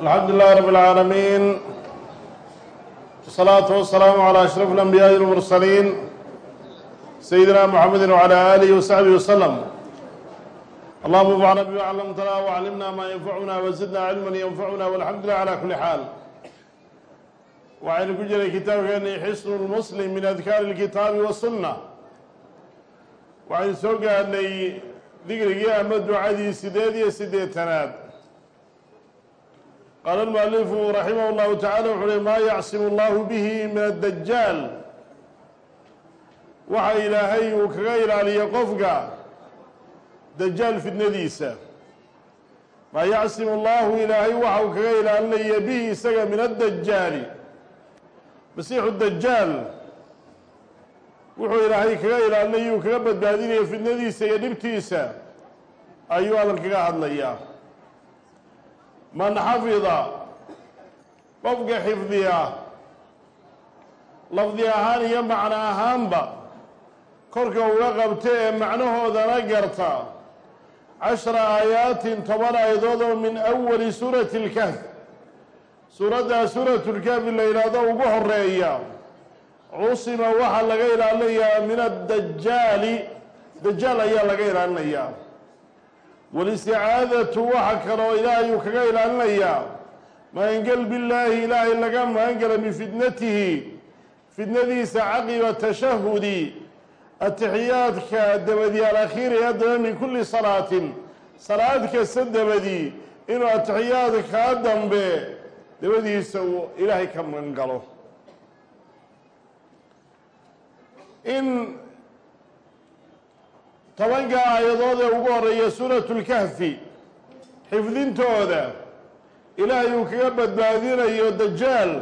alxamdu lilah rab اlcaalamiin wsalaatu wasalaamu calى ashraf اlanbiyaaءi اlmursaliin sayidina mxamedi wعalى alihi wasaxbihi waslm allahuma anfacna bima clamtana wclimna ma yanfacuna wzidna cilma yanfacuna walxamdu lilah calى kuli xaal waxaynu ku jiray kitaabkeeni xisnu lmuslim min adkaari اlkitaabi wasunna waxaynu soo gaadhnay digrigii ama ducadii sideed iyo siddeetanaad qaala almualifu raximah اllahu tacala wuxu uhi maa yacsimu allahu bihi min addajaal waxa ilaahay uu kaga ilaaliyo qofka dajaal fitnadiisa maa yacsimu allahu ilaahay waxa uu kaga ilaalinaya bihi isaga min addajaali masiixu dajaal wuxuu ilaahay kaga ilaalinaya uu kaga badbaadinaya fitnadiisa iyo dhibtiisa ayuu hadal kaga hadlayaa man xafida qofka xifdiya lafdi ahaan iyo macno ahaanba korka uga qabta ee macnahoodana garta. Cashra aayaatin toban aayadood oo min awali suurati اlkahf suuraddaa suuratu lkahfi la yidhaahdo ugu horreeya cusima waxaa laga ilaalinayaa min addajaali dajaal ayaa laga ilaalinayaa walisticaadatu waxa kaloo ilaahay uu kaga ilaalinayaa magangel billaahi ilaahay laga magangela min fitnatihi fitnadiisa caqiba tashahudi atixiyaadka dabadi alakhiiri haddana min kulli salaatin salaad kasta dabadii inuu atixiyaadkaa dambe dabadiisa uu ilaahay ka magan galo in tobanka aayadood ee ugu horeeya suuratu lkahfi xifdintooda ilaahay uu kaga badbaadinayo dajaal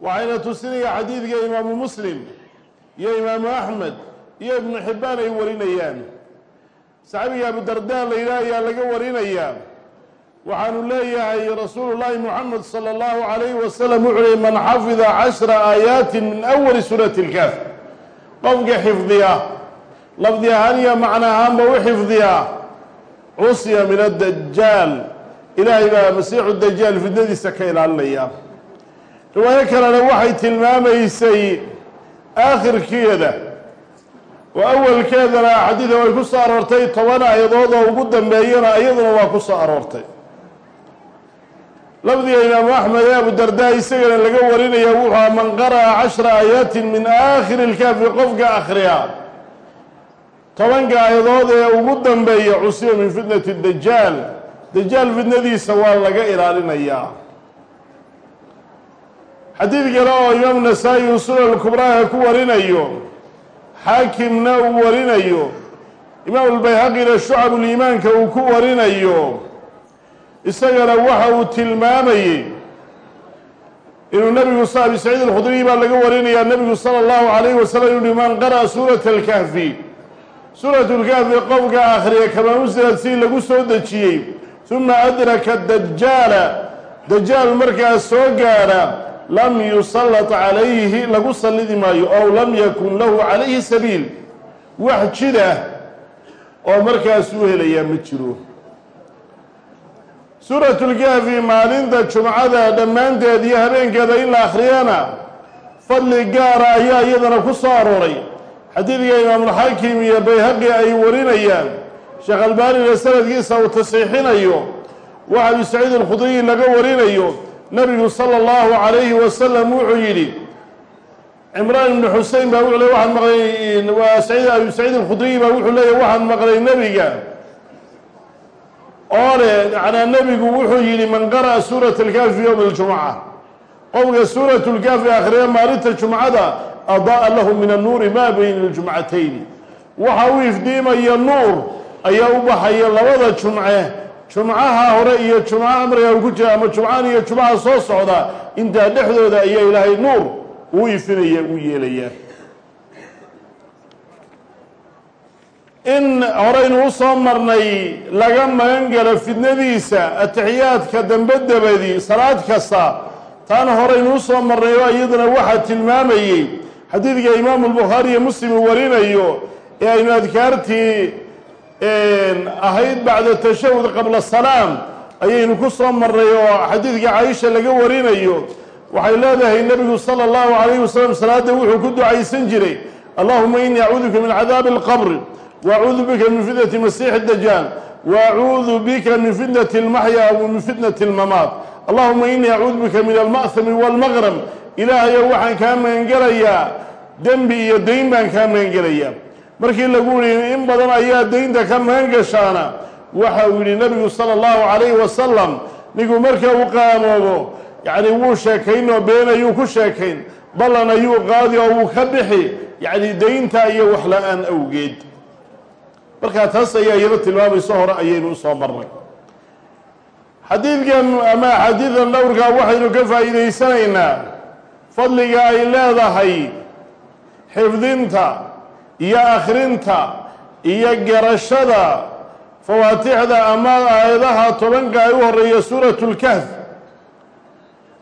waxayna tusinaya xadiidka imaamu muslim iyo imaamu axmed iyo ibnu xibbaan ay warinayaan saxaabiga abudardaa la yidhaah ayaa laga warinayaa waxaanu leeyahay rasuulu llaahi muxamed salى اllahu alayhi wasalam wuxuu uhi man xafida cashra aayaatin min awali suurati اlkahf qofka xifdiya lafdi ahaan iyo macno ahaanba u xifdiya cusiya min addajaal ilaahay baa masiixu dajaal fidnadiisa ka ilaalinaya. Riwaayo kalena waxay tilmaamaysay aakhirkeeda. Oo awalkeedana xadiida way ku soo aroortay toban aayadood oo ugu dambeeyana iyaduna waa ku soo aroortay. Lafdiga imaamu axmed ee abudardaa isagana laga warinaya wuxua man qara'a cashra aayaatin min aakhiri ilkaafi qofka akhriya tobanka aayadood ee ugu dambeeya cusiba min fitnati dajaal dajaal fitnadiisa waa laga ilaalinayaa. Xadiid kale oo imaamu nasaa-i uu sunan kubraaha ku warinayo xaakimna uu warinayo imaamu lbayhaqina shucabuliimaanka uu ku warinayo isagana waxa uu tilmaamayey inuu nebigu abi saciid alkhudriy baa laga warinayaa nebigu sala allahu calayhi wasalam inuu man qara'a suurata alkahfi suuratu lkahfi qofka akhriya kamaa unsilad si lagu soo dejiyey. Uma adraka dajaala dajaal markaas soo gaadha lam yusallat calayhi lagu sallidi maayo ow lam yakun lahu calayhi sabiil. Wax jida oo markaas u helayaa ma jiro. Suuratulkahfi maalinta jumcada dhammaanteed iyo habeenkeeda in la akhriyana fadli gaara ayaa iyadana ku soo arooray xadiidka imaamulxaakim iyo bayhaqi ay warinayaan sheekh albaanina sanadkiisa uu tasiixinayo waxa abi saciid alkhudriyi laga warinayo nabigu sala allahu calayhi wasalam wuxuu yidhi cimraan ibnu xusein baa wuxuu le waxaan maqlay waa saciid abi saciid alkhudriyi baa wuxuu leeyahy waxaan maqlay nebiga oo le macnaa nebigu wuxuu yidhi man qara'a suurata alkaafi qofka lkaafi akhriya maalinta jumcada adaa lahu min annuuri maa bayna aljumcatayni waxa uu ifdiimaya nuur ayaa u baxaya labada jumce jumcaha hore iyo jumcaha markaa uu ku jira ama jumcahan iyo jumcaha soo socda intaa dhexdooda ayaa ilaahay nuur uu ifinaya uu yeelaya. In horeynu u soo marnay laga magan galo fidnadiisa atixiyaadka dambe dabadi salaad kasta taana horeynu u soo marnay oo iyaduna waxaa tilmaamayey xadiidka imaamu albukhaari iyo muslim warinayo ee aynu adkaartii ahayd bacda tashahud qabla salaam ayaynu ku soo marray oo xadiidka caaisha laga warinayo. Waxay leedahay nebigu sala allahu calayhi wasalam salaadda wuxuu ku ducaysan jiray allahuma inii acuuduka min cadaabi alqabr waacuudu bika min fitnati masiixi dajaal waacuudu bika min fitnati almaxya wa min fitnati almamaat allahuma inii acuudu bika min alma'hami waalmaqrab ilaahayow waxaan kaa magangelayaa dembi iyo dayn baan kaa magangelayaa markii lagu yihi in badan ayaa daynta ka magan gashaana waxa uu yidhi nebigu sala allahu calayhi wasalam ninkuu marka uu qaamoobo yacni wuu sheekaynoo been ayuu ku sheekayn ballan ayuu qaadi oo wuu ka bixi yacni daynta iyo waxla-aan awgeed markaa taas ayaa iyado tilmaamayso hore ayaynu u soo marnay. Xadiidkan ama axaadiidan dhowrkaa waxaynu ka faa'iidaysanaynaa fadliga ay leedahay xifdinta iyo akhrinta iyo garashada fawaatixda ama aayadaha tobanka ay u horreeya suuratu lkahf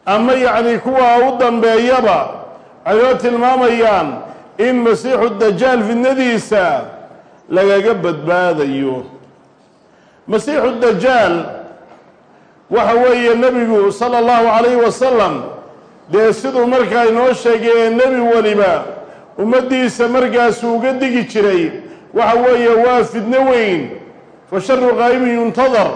ama yacni kuwa u dambeeyaba waxay tilmaamayaan in masiixu dajaal fidnadiisa lagaga badbaadayo. Masiixu dajaal waxa weeye nebigu sala allahu calayhi wasalam dee siduu markaa inoo sheegay ee nebi weliba ummaddiisa markaasu uga digi jiray. Waxa weeye waa fidno weyn fa sharu qaa'ibin yuntadar.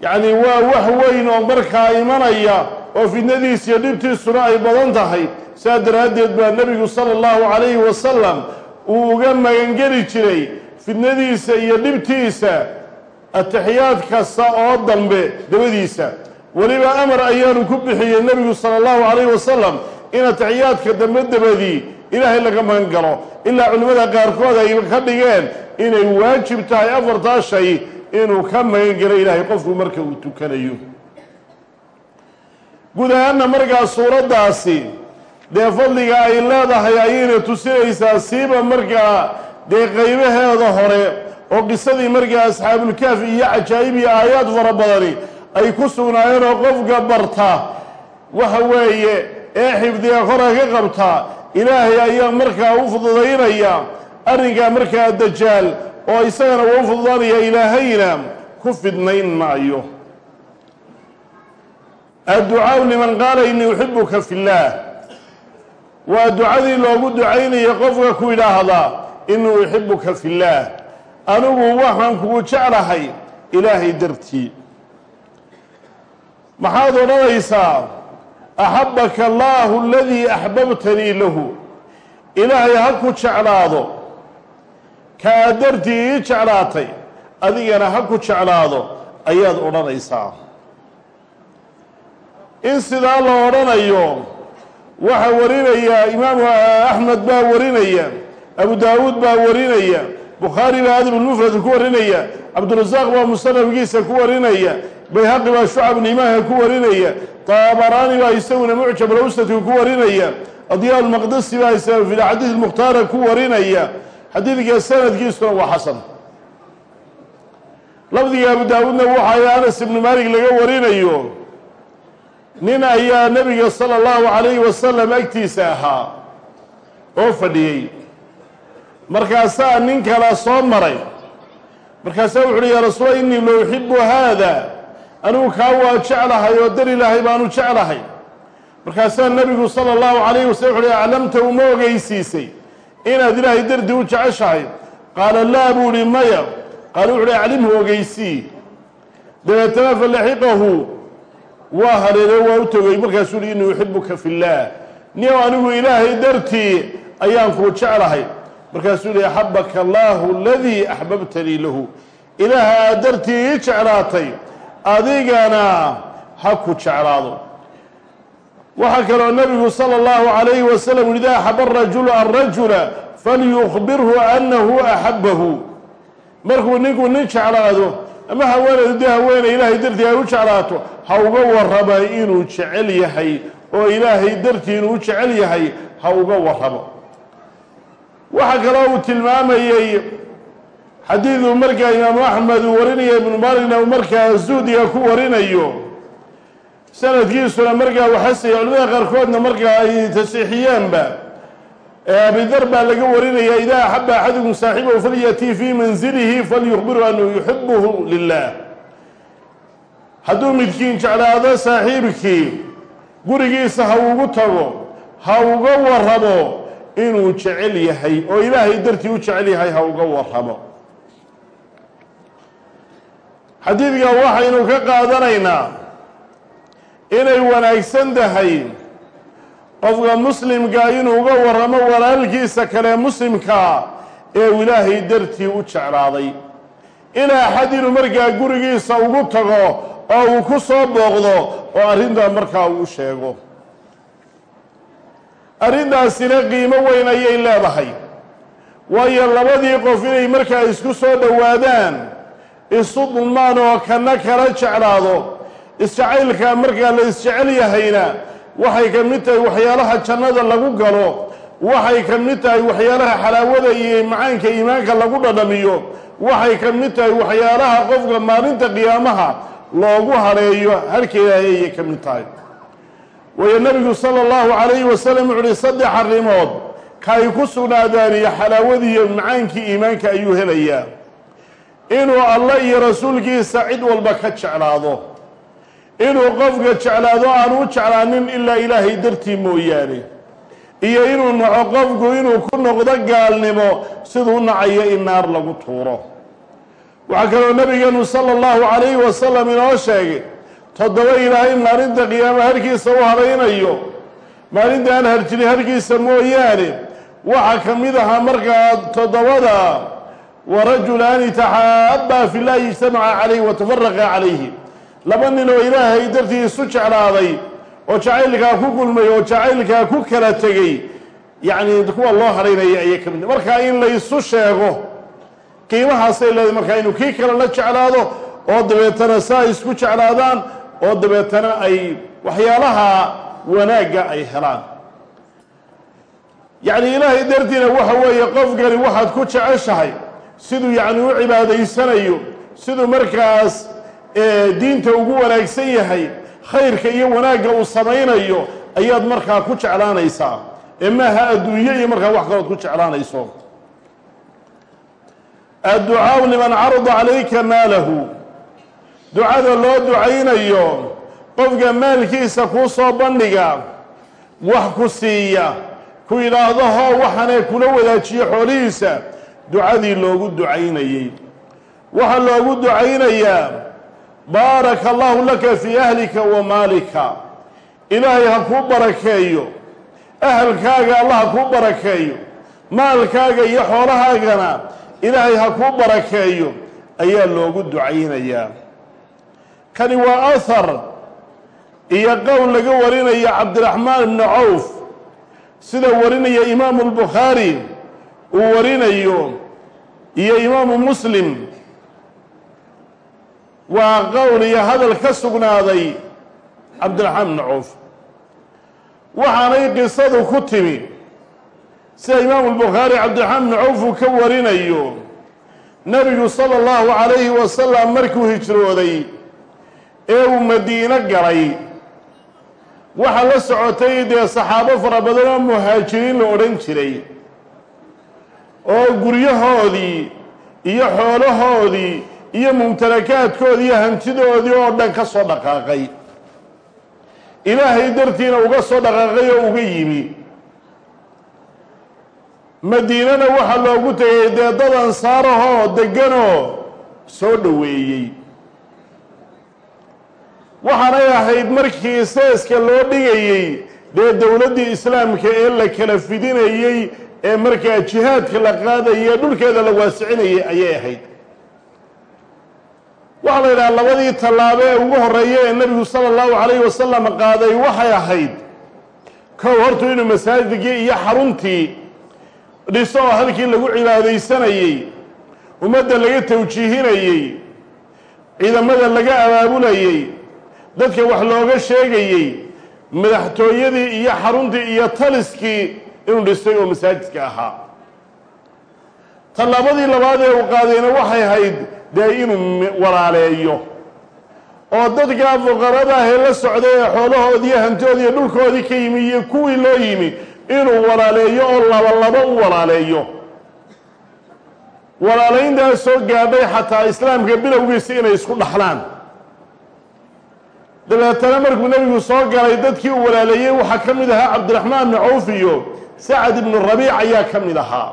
Yacni waa wax weyn oo markaa imanaya oo fidnadiis iyo dhibtiisuna ay badan tahay. Saa daraaddeed baa nebigu sala allahu calayhi wasalam uu uga magangeli jiray fidnadiisa iyo dhibtiisa atixiyaad kasta oo dambe dabadiisa weliba amar ayaanu ku bixiyey nebigu sala allahu calayhi wasalam in atixiyaadka dambe dabadii ilaahay laga magan galo ilaa culimmada qaarkood ay ka dhigeen inay waajib tahay afartaa shay inuu ka magan galo ilaahay qofku marka uu tukanayo. Guud ahaanna markaa suuraddaasi dee fadliga ay leedahay ayayna tusinaysaa siiba markaa dee qaybaheeda hore oo qisadii markaa asxaabulkaafi iyo cajaa'ib iyo aayaad fara badani ay ku sugnaayeen oo qofka barta waxa weeye ee xifdiga kora ka qabta ilaahay ayaa markaa u fududaynaya arrinkaa markaa dajaal oo isagana waa u fududaanaya ilaahayna ku fidnayn maayo. Adducaau liman qaala inii uxibuka fi llaah waa ducadii loogu ducaynaya qofka ku yidhaahdaa inii uxibuka fi llaah. Anigu waxaan kugu jeclahay ilaahay dartii. Maxaad odhanaysaa axabaka allaahu aladii axbabtanii lahu. Ilaahay ha ku jeclaado. Kaa dartii ii jeclaatay adigana ha ku jeclaado ayaad odhanaysaa. In sidaa la odhanayo waxaa warinaya imaamu axmed baa warinaya abu daawuud baa warinaya bukhaari baa adabulmufrad ku warinaya cabdurasaaq baa musanafkiisa ku warinaya bayhaqi baa shucabnimaha ku warinaya taabaraani baa isaguna mucjab lawsadka ku warinaya adyaa lmaqdisi baa isaguna fi xadiid mukhtaara ku warinaya. Xadiidka sanadkiisuna waa xasan. Lafdiga abu daawuudna waxaa anas ibnu maalik laga warinayo nin ayaa nebiga sala allahu calayhi wasalam agtiisa ahaa oo fadhiyey. Markaasaa nin kala soo maray. Markaasaa wuxu uhi yaa rasuula innii lo uxibu haada anigu kaa waa jeclahay oo dar ilaahay baanu jeclahay. Markaasaa nebigu sala allahu calayhi wasalam wuxu uhi aclamta uma ogeysiisay inaad ilaahay dardi u jeceshahay. Qaala laa buu ihi maya. Qaala wuxu uhi aclimhu ogeysii dabeetana falaxiqahu waa hareere waa u togay markaasuu uhi innii uxibuka fi llaah. Niyow anigu ilaahay dartii ayaan kuu jeclahay. Markaasuu yihi axabaka allaahu aladii axbabtanii lahu. Ilaaha aad dartii ii jeclaatay adigana ha ku jeclaado. Waxaa kaloo nebigu sala allahu calayhi wasalam yuri idaa axaba arajulu arajula falyukhbirhu annahu axabbahu markuu ninku nin jeclaado ama haweenaydu dee haweeney ilaahay dartii ay u jeclaato ha uga warrama inuu jecel yahay oo ilaahay dartii inuu u jecel yahay ha uga warramo waxaa kaloo uu tilmaamayey xadiiduu markaa imaamu axmed uu warinaya ibnu maaligna uu markaa zuhdiga ku warinayo. Sanadkiisuna markaa waxasaya culimada qaarkoodna markaa ay tasiixiyeenba abidar baa laga warinaya idaa axaba axadukum saaxibahu falyatii fii manzilihi falyukhbiru anuu yuxibuhu lilah hadduu midkiin jeclaado saaxiibkii gurigiisa ha ugu tago ha uga warramo inuu jecel yahay oo ilaahay dartii u jecel yahay ha uga warramo. Xadiidka waxaynu ka qaadanaynaa inay wanaagsan tahay qofka muslimka inuu uga warramo walaalkiisa kale muslimkaa ee ilaahay dartii u jeclaaday. Ilaa xad inuu markaa gurigiisa ugu tago oo uu ku soo booqdo oo arrintaa markaa uu sheego. Arrintaasina qiimo weyn ayay leedahay. Waayo labadii qof inay markaa isku soo dhowaadaan isu dulmaan oo kana kala jeclaado isjacaylkaa markaa la isjecel yahayna waxay ka mid tahay waxyaalaha jannada lagu galo. Waxay ka mid tahay waxyaalaha xalaawada iyo macaanka iimaanka lagu dhadhamiyo. Waxay ka mid tahay waxyaalaha qofka maalinta qiyaamaha loogu hadheeyo halka ilaahay ayay ka mid tahay. Waayo nebigu sala allahu calayhi wasalam wuxu uhi saddex arrimood ka ay ku sugnaadaan iyo xalaawadii iyo macaankii iimaanka ayuu helayaa. Inuu allah iyo rasuulkiisa cid walba ka jeclaado inuu qofka jeclaado aanu u jeclaanin ilaa ilaahay dartii mooyaane. Iyo inuu naco qofku inuu ku noqdo gaalnimo siduu nacayo in naar lagu tuuro. Waxaa kaloo nabigeenu sala allahu calayhi wasalam inoo sheegay toddoba ilaahay maalinta qiyaama harkiisa u hadhaynayo maalinta aan harjini harkiisa mooyaane waxaa ka mid ahaa markaa toddobada warajulaani taxaabbaa fi llahi ijtamaca calayhi watafaraqa calayhi laba nin oo ilaahay dartii isu jeclaaday oo jacaylkaa ku gulmay oo jacaylkaa ku kala tegey yacni kuwa loo hadhaynaya ayay ka mid markaa in laysu sheego qiimahaasay leedahay markaa inuu kii kale la jeclaado oo dabeetana saa isku jeclaadaan oo dabeetana ay waxyaalaha wanaagga ay helaan. Yacni ilaahay dartiina waxa weeye qofkani waxaad ku jeceshahay siduu yacni u cibaadaysanayo siduu markaas diinta ugu wanaagsan yahay khayrka iyo wanaagga uu samaynayo ayaad markaa ku jeclaanaysaa. Ee maaha adduunyo iyo markaa wax kalood ku jeclaanayso. Adducaau liman carada calayka maalahu. Ducada loo ducaynayo qofka maalkiisa kuu soo bandhiga wax ku siiya ku yidhaahdo hoo waxanee kula wadaajiyo xoolihiisa. Ducadii loogu ducaynayey. Waxaa loogu ducaynayaa baaraka allahu laka fii ahlika wa maalika. Ilaahay ha kuu barakeeyo. Ahalkaaga allah ha kuu barakeeyo. Maalkaaga iyo xoolahaagana ilaahay ha kuu barakeeyo. Ayaa loogu ducaynayaa. Kani waa ahar iyo qowl laga warinaya cabdiraxmaan ibni cawf. Sida warinaya imaamu albukhaari uu warinayo iyo imaamu muslim waa qowl iyo hadal ka sugnaaday cabdiraxmaan ibni cawf. Waxaanay qisadu ku timi sida imaamu albukhaari cabdiraxmaan ibni cawf uu ka warinayo nebigu sala allahu calayhi wasalam markuu hijrooday ee uu madiino galay waxaa la socotay dee saxaabo fara badan oo muhaajiriin la odhan jiray oo guryahoodii iyo xoolahoodii iyo mumtalakaadkoodii iyo hantidoodii oo dhan ka soo dhaqaaqay. Ilaahay dartiina uga soo dhaqaaqay oo uga yimi. Madiinana waxaa loogu tegay dee dad ansaarahoo degganoo soo dhoweeyey. Waxaanay ahayd markii seeska loo dhigayey dee dowladdii islaamka ee la kala fidinayey ee markaa jihaadka la qaadayay dhulkeeda la waasicinayay ayay ahayd waxaa la yidhaha labadii tallaabo ee ugu horreeya ee nebigu sala allahu calayhi wasalam qaaday waxay ahayd kow hortu inuu masaajidkii iyo xaruntii dhiso oo halkii lagu cibaadaysanayey ummadda laga tawjiihinayey ciidamada laga abaabulayey dadka wax looga sheegayey madaxtooyadii iyo xaruntii iyo taliskii inuu dhistay oo masaajidka ahaa tallaabadii labaad ee uu qaadayna waxay ahayd dee inuu walaaleeyo. Oo dadkaa fuqarada ahee la socday ee xoolahoodiiyo hantoodii dhulkoodii ka yimi iyo kuwii loo yimi inuu walaaleeyo oo labalabo u walaaleeyo. Walaalayntaas soo gaadhay xataa islaamka bilowgiisa inay isku dhaxlaan. Dabeetana markuu nebigu soo galay dadkii uu walaaleeyey waxaa ka mid ahaa cabdiraxmaan bni cawf iyo sacad ibnu rabiic ayaa ka mid ahaa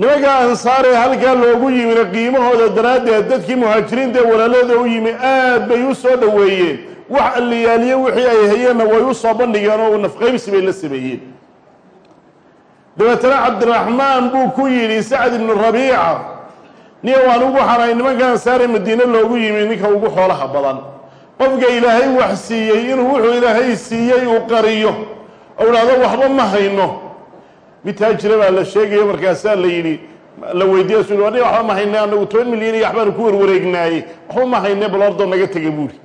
nimanka ansaar ee halkaa loogu yimina qiimahooda daraaddeed dadkii muhaajiriinta ee walaalada u yimi aad bay u soo dhoweeyeen. Wax alliyaaliye wixii ay hayeenna way u soo bandhigeen oo nafqaybsi bay la sameeyeen. Dabeetana cabdiraxmaan buu ku yidhi sacad ibnu rabiica niya waan ugu xanay nimanka ansaar ee madiine loogu yimi ninka ugu xoolaha badan. Qofka ilaahay wax siiyey inuu wuxuu ilaahay siiyey uu qariyo. Oo idhahdo waxba ma hayno mid taajira baa la sheegayo markaasaa la yidhi la weydiiya su wadhi waxba ma hayne anagu toban milyan iyo waxbaanu ku warwareegnaaye waxba ma hayne bal ordoo naga tega buuri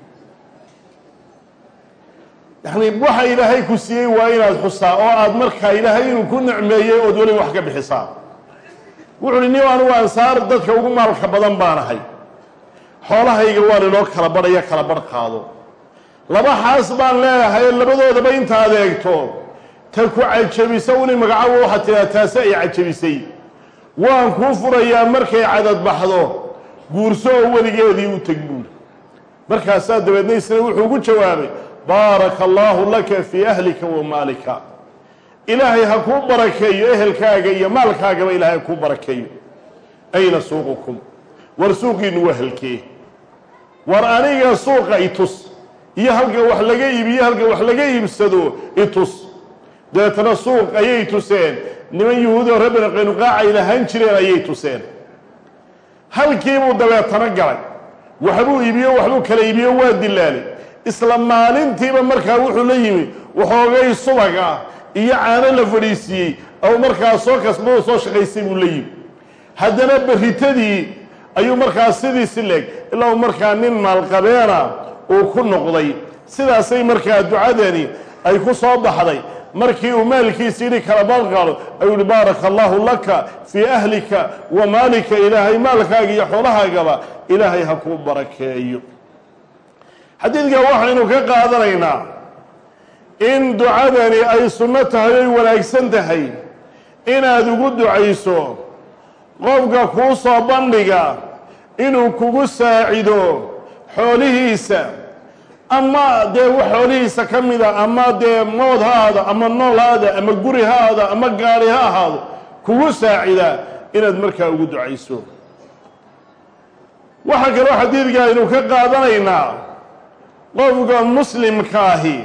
yani waxa ilaahay ku siiyey waa inaad xusaa oo aad markaa ilaahay inuu ku nicmeeyey ood weliba wax ka bixisaa. Wuxu uhi nin anigu ansaar dadka ugu maalka badan baan ahay. Xoolahayga waan inoo kala badhaya kala badh qaado. Laba xaas baan leeyahay labadoodaba inta adeegto ta ku cajabisa uni magacaabo waxaad tidhaha taasi ay cajabisay. Waan kuu furayaa markay cadad baxdo guurso oo weligeedii u teg buuri markaasaa dabeedna isna wuxuu ugu jawaabay baaraka allaahu laka fii ahlika wa maalika. Ilaahay ha kuu barakeeyo ehelkaaga iyo maalkaagaba ilaahay ha kuu barakeeyo. Ayna suuqukum? War suuqiinu waa halkee? War aniga suuqa itus. Iyo halka wax laga iibiyo halka wax laga iibsado itus dabeetana suuq ayay tuseen. Niman yuhuudi oo reer bani qaynuqaac ay lahaan jireen ayay tuseen. Halkiibuu dabeetana galay. Waxbuu iibiyo waxbuu kala iibiyo waa dilaalay isla maalintiiba markaa wuxuu la yimi waxoogay subag ah iyo caano la fadhiisiiyey ou markaa soo kasbado soo shaqaysay buu la yimi. Haddana berritadii ayuu markaa sidiisi leeg ilaa uu markaa nin maalqabeena uu ku noqday. Sidaasay markaa ducadani ay ku soo baxday markii uu maalkiisi kala balqaado ayuu yihi baaraka allaahu laka fii ahlika wa maalika ilaahay maalkaaga iyo xoolahaagaba ilaahay ha kuu barakeeyo. Xadiidkan waxaynu ka qaadanaynaa in ducadani ay sunno tahay oy wanaagsan tahay. Inaad ugu ducayso qofka kuu soo bandhiga inuu kugu saacido xoolihiisa ama dee wax xoolihiisa ka mida ama dee mood ha ahaado ama nool ha aada ama guri ha aado ama gaari ha ahaado kugu saacida inaad markaa ugu ducayso. Waxaa kaloo xadiidka aynu ka qaadanaynaa qofka muslimkaahi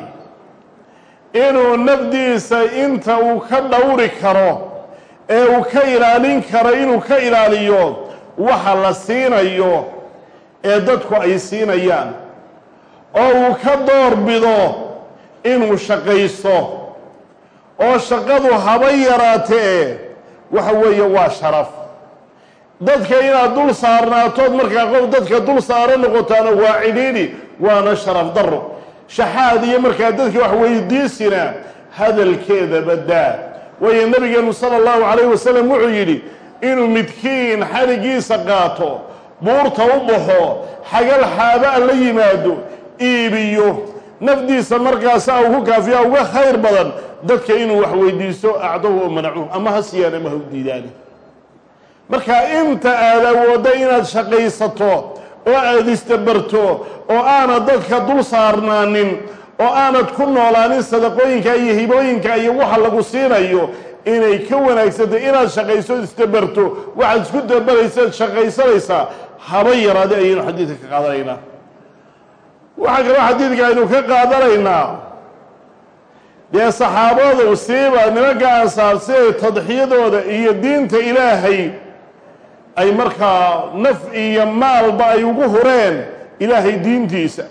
inuu nafdiisa inta uu ka dhowri karo ee uu ka ilaalin karo inuu ka ilaaliyo waxa la siinayo ee dadku ay siinayaan oo uu ka door bido inuu shaqaysto oo shaqadu haba yaraatee waxa weeye waa sharaf. Dadka inaad dul saarnaatood markaa qof dadka dul saaro noqotaana waa cidhiidhi waana sharaf daro shaxaad iyo markaa dadka wax weydiisina hadalkeeda badaa waayo nabigeenu sala allahu calayh wasalam wuxuu yidhi inuu midkiin xarigiisa qaato buurta u baxo xagal xaabaa la yimaado iibiyo. Nafdiisa markaasa ugu kaafiya uga khayr badan dadka inuu wax weydiisto acdahu oo manacuh ama ha siiyaan ama ha marka inta aad awoodda inaad shaqaysato oo aad istabarto oo aanad dadka dul saarnaanin oo aanad ku noolaanin sadaqooyinka iyo hibooyinka iyo waxa lagu siinayo inay ka wanaagsantay inaad shaqayso istabarto waxaad isku dabaraysaad shaqaysanaysaa haba yaraade ayaynu xadiidka ka qaadanaynaa waxaa kaloo xadiidka aynu ka qaadanaynaa dee saxaabadu siiba nimanka ansaar siday tadxiyadooda iyo diinta ilaahay ay markaa naf iyo maalba ay ugu hureen ilaahay diintiisa.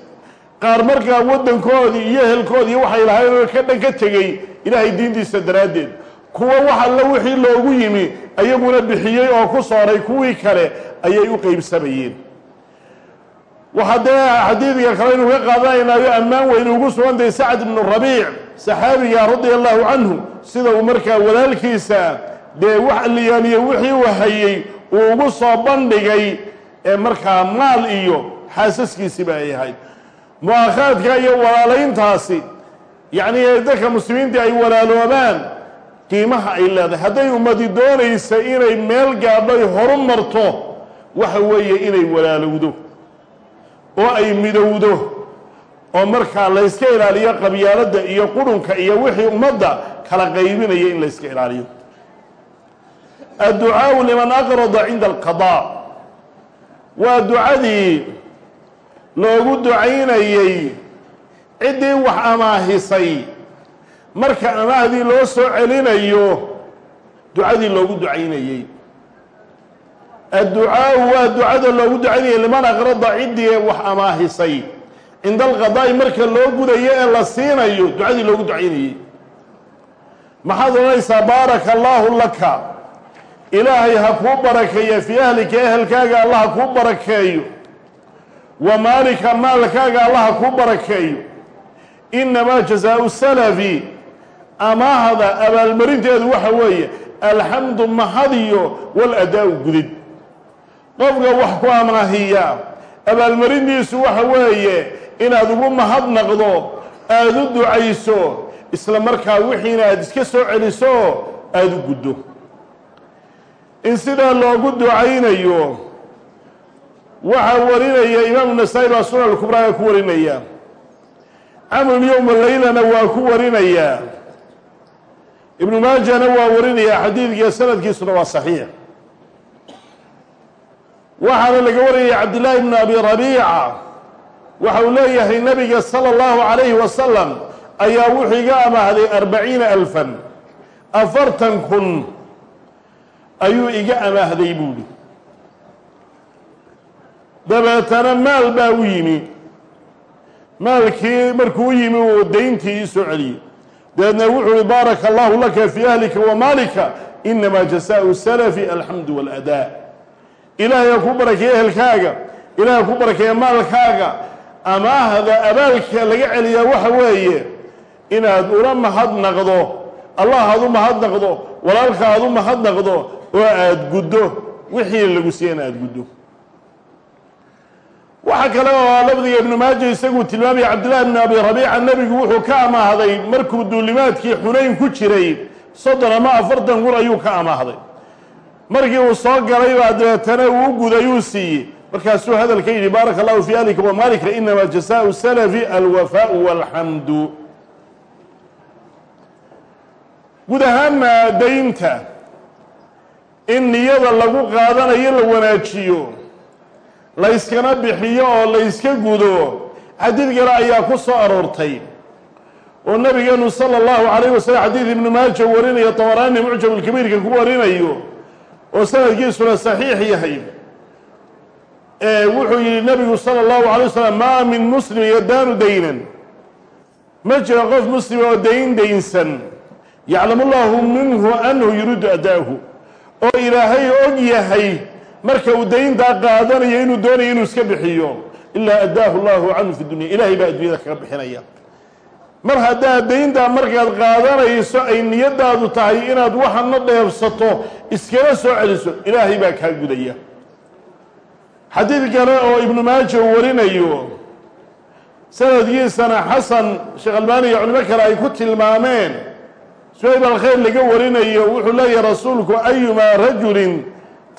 Qaar markaa waddankoodii iyo ehelkoodii waxay lahayn ka dhan ka tegey ilaahay diintiisa daraaddeed. Kuwa wax alla wixii loogu yimi ayaguna bixiyey oo ku sooray kuwii kale ayay u qeybsamayeen waxaa dee xadiidka kale aynu ka qaadanaynaayo ammaan weynu ugu sugantahay sacd ibnu rabiic saxaabiga radia allahu canhu sida uu markaa walaalkiisa dee wax liyaaniye wixii uu hayey uu ugu soo bandhigay ee markaa maal iyo xaasaskiisiba ay ahayd. Mu'aakhaadka iyo walaalayntaasi yacnii dadka muslimiinta ay walaaloobaan qiimaha ay leedahay. Hadday ummadi doonaysa inay meel gaadho ay horu marto waxa weeye inay walaalowdo oo ay midowdo oo markaa layska ilaaliyo qabyaaladda iyo qurunka iyo wixii ummadda kala qaybinaya in layska ilaaliyo. Adducaau liman aqrada cinda alqadaa. Waa ducadii loogu ducaynayey ciddii wax amaahisay. Marka amaahdii loo soo celinayo ducadii loogu ducaynayey adducaau waa ducada loogu ducaynayay liman aqrada ciddii wax amaahisay. Cinda alqadaa'i marka loo gudayo ee la siinayo ducadii loogu ducaynayey maxaad odhanaysaa baaraka allaahu laka. Ilaahay ha kuu barakeeya fii ahlika ehelkaaga allah ha kuu barakeeyo. Wa maalika maalkaaga allah ha kuu barakeeyo. Inamaa jazaau salafi. Amaahda abaalmarinteedu waxa weeye alxamdu mahadiyo wal-adaa-u gudid qofka wax ku amaahiya abaalmarintiisu waxa weeye inaad ugu mahadnaqdo aada u ducayso isla markaa wixiina aada iska soo celiso aada u guddo. In sidaa loogu ducaynayo waxaa warinaya imaamu nasaa-i baa sunan alkubraaga ku warinaya. Camrun yowma laylana waa ku warinayaa ibnu maajana waa warinaya xadiidkiiyo sanadkiisuna waa saxiix waxaana laga wariyay cabdillaahi bnu abi rabiica. Waxa uu leeyahay nabiga sala allahu calayhi wasalam ayaa wuxuu iga amaahday arbaciina alfan. Afartan kun ayuu iga amaahday buuhi dabeetana maal baa u yimi. Maalkii markuu yimi uu dayntii ii soo celiyey. Dabeedna wuxuu uhi baaraka allahu laka fii ahlika wa maalika inamaa jasaau salafi alxamdu waaladaa ilaahay ha ku barakeeya ehelkaaga ilahay ha ku barakeeya maalkaaga amaahda abaalka laga celiyaa waxa weeye inaad ula mahadnaqdo allah aad u mahadnaqdo walaalka aad u mahadnaqdo oo aada guddo wixii lagu siiya in aada guddo. Waxa kale oo lafdiga ibnu maaja isaguu tilmaamaya cabdillahi bnu abi rabiica nebigu wuxuu ka amaahday markuu duulimaadkii xunayn ku jiray soddon ama afartan kun ayuu ka amaahday markii uu soo galay baa dabeetana uu guday uu siiyey. Markaasuu hadalka yidhi baaraka allahu fii alika wa maalika inamaa jasaau salafi alwafaau walxamdu guud ahaana daynta in niyada lagu qaadanayo la wanaajiyo layskana bixiyo oo layska gudo xadiid kale ayaa ku soo aroortay. Oo nabigeenu sala allahu calayh wasalam xadiid ibnu maaja warinayo tabaraani mucjam ulkabiirka ku warinayo oo sanadkiisuna saxiix yahay wuxuu yihi nabigu sala allahu alay wasalam maa min muslim yadaanu daynan. Ma jiro qof muslima oo dayn daynsan. Yaclamu llahu minhu annahu yuriidu adaahu. Oo ilaahay og yahay marka uu dayntaa qaadanayo inuu doonayo inuu iska bixiyo. Ilaa addaahu llahu canhu fi dunya. Ilahay baa addunyada kaga bixinaya mar haddaad dayntaa markaad qaadanayso ay niyadaadu tahay inaad waxana dheebsato iskala soo celiso ilaahay baa kaa gudaya. Xadiid kale oo ibnu maaja warinayo sanadkiisana xasan sheekh albaani iyo culimo kale ay ku tilmaameen. Suhayb alkhayr laga warinayo wuxuu leeyahay rasuulku ayumaa rajulin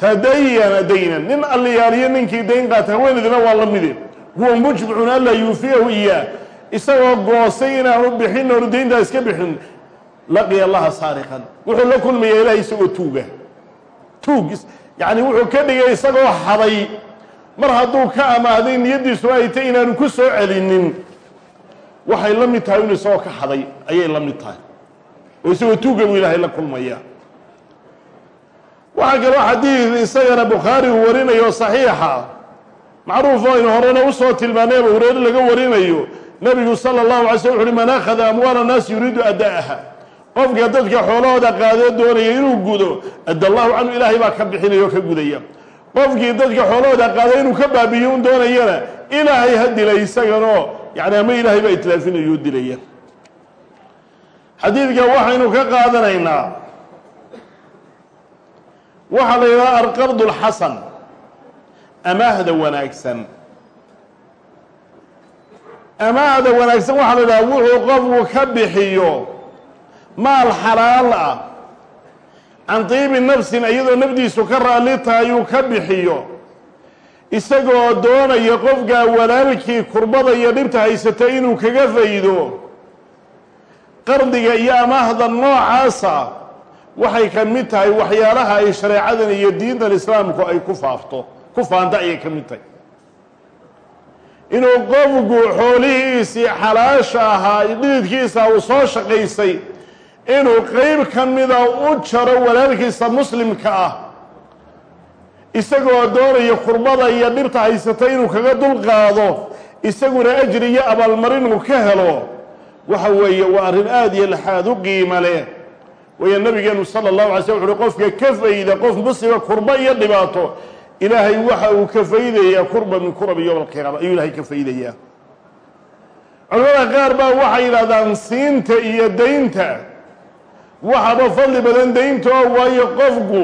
tadayana daynan? Nin alliyaaliyo ninkii dayn qaata haweenaydina waa la mide huwa mujmicun anlaa yuufiyahu iyaa isagoo goosay inaanu bixin oonu dayntaa iska bixin. Laqiya allaha saariqan. Wuxuu la kulmayaa ilahay isagoo tuuga. Tuug yacni wuxuu ka dhigay isagoo haday. Mar hadduu ka amaahday niyaddiisu ay tay inaanu ku soo celinin. Waxay la mid tahay inu isagoo ka haday. Ayay la mid tahay. Oo isagoo tuuga buu ilaahay la kulmaya. Waxaa kaloo xadiid isagana bukhaari uu warinayo saxiixa. Macruuf oo aynu horena u soo tilmaanay abu hureyre laga warinayo nebigu sala allahu alay slm wuxu uhi man akhada amwaala annaasi yuriidu adda'aha qofka dadka xoolahooda qaadee doonaya inuu gudo adda allahu canhu ilaahay baa ka bixinaya oo ka gudaya. Qofkii dadka xoolahooda qaaday inuu ka baabiyo un doonayana ilaahay ha dilay isaganoo yani ama ilaahay baa itlaafinayo dilaya. Xadiidka waxaynu ka qaadanaynaa. Waxaa la yidhaha alqardu lxasan amaahda wanaagsan amaahda wanaagsan waxaa la yidhaha wuxuu qofku ka bixiyo maal xalaal ah. Can tiibi nafsin iyadoo nafdiisu ka raalli tahay uu ka bixiyo. Isagoo doonaya qofkaa walaalkii kurbada iyo dhibta haysata inuu kaga faydo. Qardiga iyo amaahda noocaasa waxay ka mid tahay waxyaalaha ay shareecadan iyo diintan islaamku ay ku faafto ku faanta ayay ka mid tahay inuu qofku xoolihiisii xalaasha ahaa dhididkiisa uu soo shaqaysay inuu qeyb ka mida u jaro walaalkiisa muslimka ah isagoo doonaya kurbada iyo dhibta haysata inuu kaga dulqaado isaguna ajri iyo abaalmarin uu ka helo waxa weeye waa arrin aada iyo laxaad u qiimo leh. Waya nabigeenu sala allahu alay sl wuxu uhi qofka ka fayda qof muslima kurba iyo dhibaato ilaahay waxa uu ka faydayaa kurba min kurabi yowma alqiyaama ayuu ilaahay ka faydayaa. Culamada qaar baa waxay yidhahdaan siinta iyo daynta. Waxaba fadli badan daynta oo waayo qofku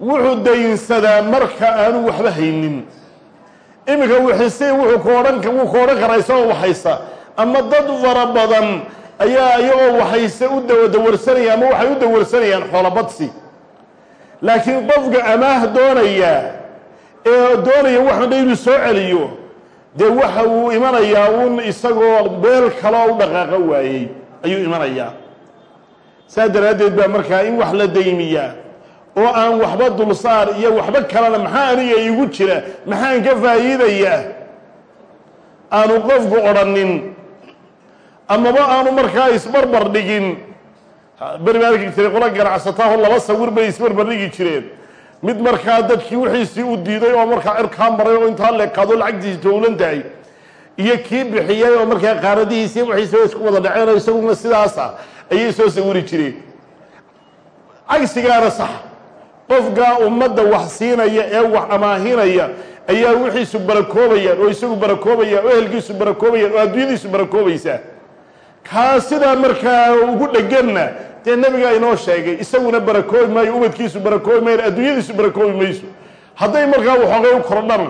wuxuu daynsadaa marka aanu waxba haynin. Iminka wixisi wuxuu ku wuu ku odhan karaa isagoo waxaysa. Ama dad fara badan ayaa iyagoo waxayse u dawarsanaya ama waxay u dawarsanayaan xoolobadsi laakiin qofka amaah doonaya ee doonaya waxan dha soo celiyo dee waxa uu imanayaa uun isagoo beel kaloo u dhaqaaqa waayey ayuu imanayaa saa daraaddeed baa markaa in wax la daymiyaa oo aan waxba dulsaar iyo waxba kalena maxaa aniga iigu jira maxaan ka faa'iidayaa aanu qofku odrhanin amaba aanu markaa isbarbar dhigin beri baa arki jiray qola ganacsataaho laba sawir bay isbarbar dhigi jireen. Mid markaa dadkii wixiisii u diiday oo markaa cirkaa maray oo intaa leekaado lacagtiisi towlan tahay iyo kii bixiyey oo markaa qaaradihiisi wixiisa isku wada dhaceen oo isaguna sidaas ah ayay soo sawiri jireen. Cagsigaana sax. Qofkaa ummadda wax siinaya ee wax amaahinaya ayaa wixiisu barakoobayaan oo isagu barakoobayaan oo ehelkiisu barakoobayaan oo adduunyadiisu barakoobaysaa kaa sidaa markaa ugu dheganna dee nabigaa inoo sheegay isaguna barakoobi maayo ubadkiisu barakoobi maayo adduunyadiisu barakoobi mayso. Hadday markaa waxoogay u kordhan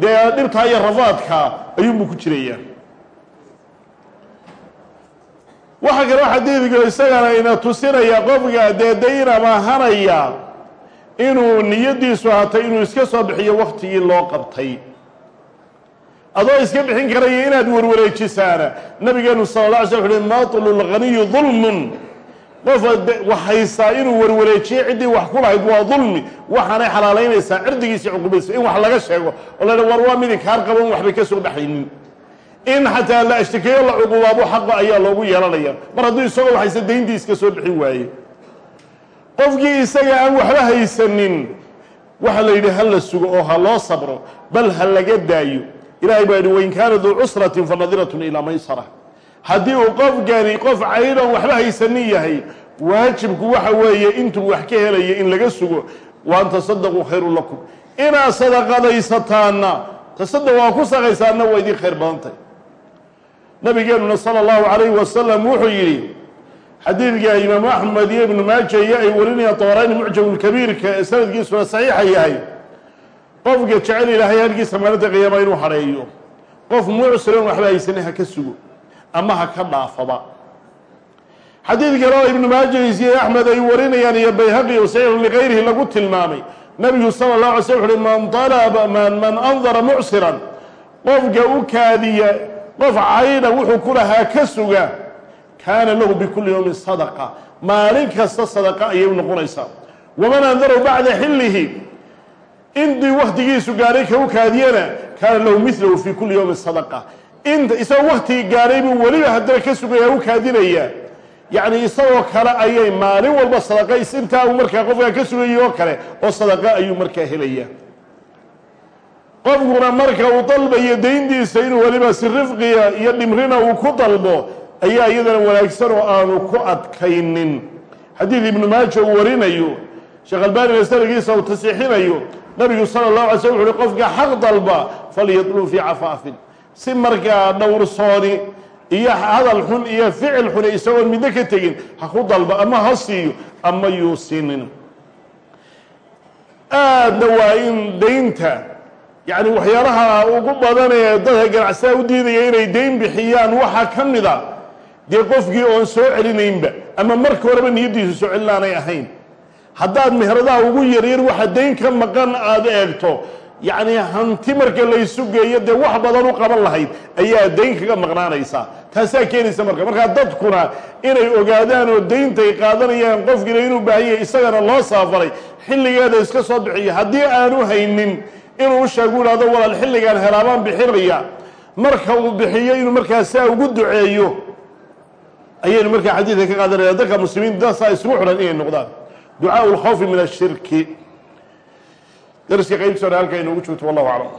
dee dhibtaa iyo rafaadkaa ayuunbuu ku jirayaa waxaa kaloo xadiidku isagana ina tusinaya qofka dee dayn amaahanaya inuu niyadiisu hatay inuu iska soo bixiyo waktigii loo qabtay adoo iska bixin karaya inaad warwareejisaana. Nabigeenu sala la sl uxu matlu lghaniyu dulmun qofa waxhaysaa inuu warwareejiyo ciddii wax ku lahayd waa dulmi waxaanay xalaalaynaysaa cirdigiisi cuqubaysa in wax laga sheego. Oo la war waa midi kaar qaban waxbay ka soo baxaynin. In xataa la ashtakeeyo la cuqubaabo xaqa ayaa loogu yeelanaya. Mar hadduu isagoo waxaysa dayntii iska soo bixin waaye. Qofkii isaga aan waxba haysanin waxa la yidhi ha la sugo oo ha loo sabro bal ha laga daayo ilahay baa yidhi wain kaana duu cusratin fanadiratun ilaa maysara. Haddii uu qofkani qof caydon waxba haysanin yahay waajibku waxa weeye intuu wax ka helaya in laga sugo wa an tasadaquu khayrun lakum. Inaad sadaqadaysataanna tasadaq waa ku saqaysaanna waa idin khayr badantay nabigeenuna sala allahu calayhi wasalam wuxuu yidhi xadiidka imaamu axmed iyo ibnu maaja iyo ay warinayaan tabarani mucjamulkabiirka ee sanadkiisuna saxiixa yahay qofka jecel ilaahay halkiisa maalinta qiyaama inuu hadheeyo qof mucsiran waxba haysanin ha ka sugo ama ha ka dhaafaba. Xadiid kale oo ibnu maajays iyo axmed ay warinayaan iyo bayhaqi o saxiixu likayrihi lagu tilmaamay. Nabigu sala llah alay slam wuxu uhi man alaba man andara mucsiran. Qofka u kaadiya qof cayda wuxuu ku lahaa ka suga kaana lahu bikulli yowmin sadaqa. Maalin kasta sadaqa ayay u noqonaysaa. Waman andarahu bacda xillihi intii waktigiisu gaadhay ka u kaadiyana kaana lahu milahu fii kulli yowmin sadaqa. Inta isagoo waktigii gaadhay buu weliba haddana ka sugaya u kaadinaya. Yacni isagoo kale ayay maalin walba sadaqa intaa uu markaa qofkaa ka sugayay oo kale oo sadaqa ayuu markaa helaya. Qofkuna marka uu dalbayo dayntiisa inuu weliba si rifqiya iyo dhimrina uu ku dalbo ayaa iyadana wanaagsan oo aanu ku adkaynin. Xadiid ibnu maaja uu warinayo sheekh albaanina sanadkiisa uu tasiixinayo nabigu sala allahu alay slam wuxu uhi qofka xaq dalba falyadluu fii cafaafin. Si markaa dhowrsooni iyo hadal xun iyo ficil xuni isagoon midno ka tegin ha ku dalba ama ha siiyo ama yuu siinin. Aadna waa in daynta yacni waxyaalaha ugu badan ee dadka ganacsadaa u diidaya inay dayn bixiyaan waxaa ka mid a dee qofkii oon soo celinaynba ama marka horeba niyaddiisu soo celinaanay ahayn haddaad meheradaha ugu yaryar waxa dayn ka maqan aada eegto. Yacni hanti marka laysu geeyo dee wax badan u qaban lahayd ayaa dayn kaga maqnaanaysaa taasaa keenaysa marka. Markaa dadkuna inay ogaadaan oo dayntay qaadanayaan qofkiina inuu baahanyay isagana loo saafaray xilligeeda iska soo bixiyo haddii aanu haynin inuu u sheegu walaal xilligaan helaabaan bixinaya marka uu bixiyo inuu markaa saa ugu duceeyo ayaynu markaa xadiidka ka qaadanaya. Dadka muslimiinta saa isugu xidhan inay noqdaan ducaau lkhawfi min ashirki. Dariska qaybtiisa hore halkaa inoogu joogto wallahu aclam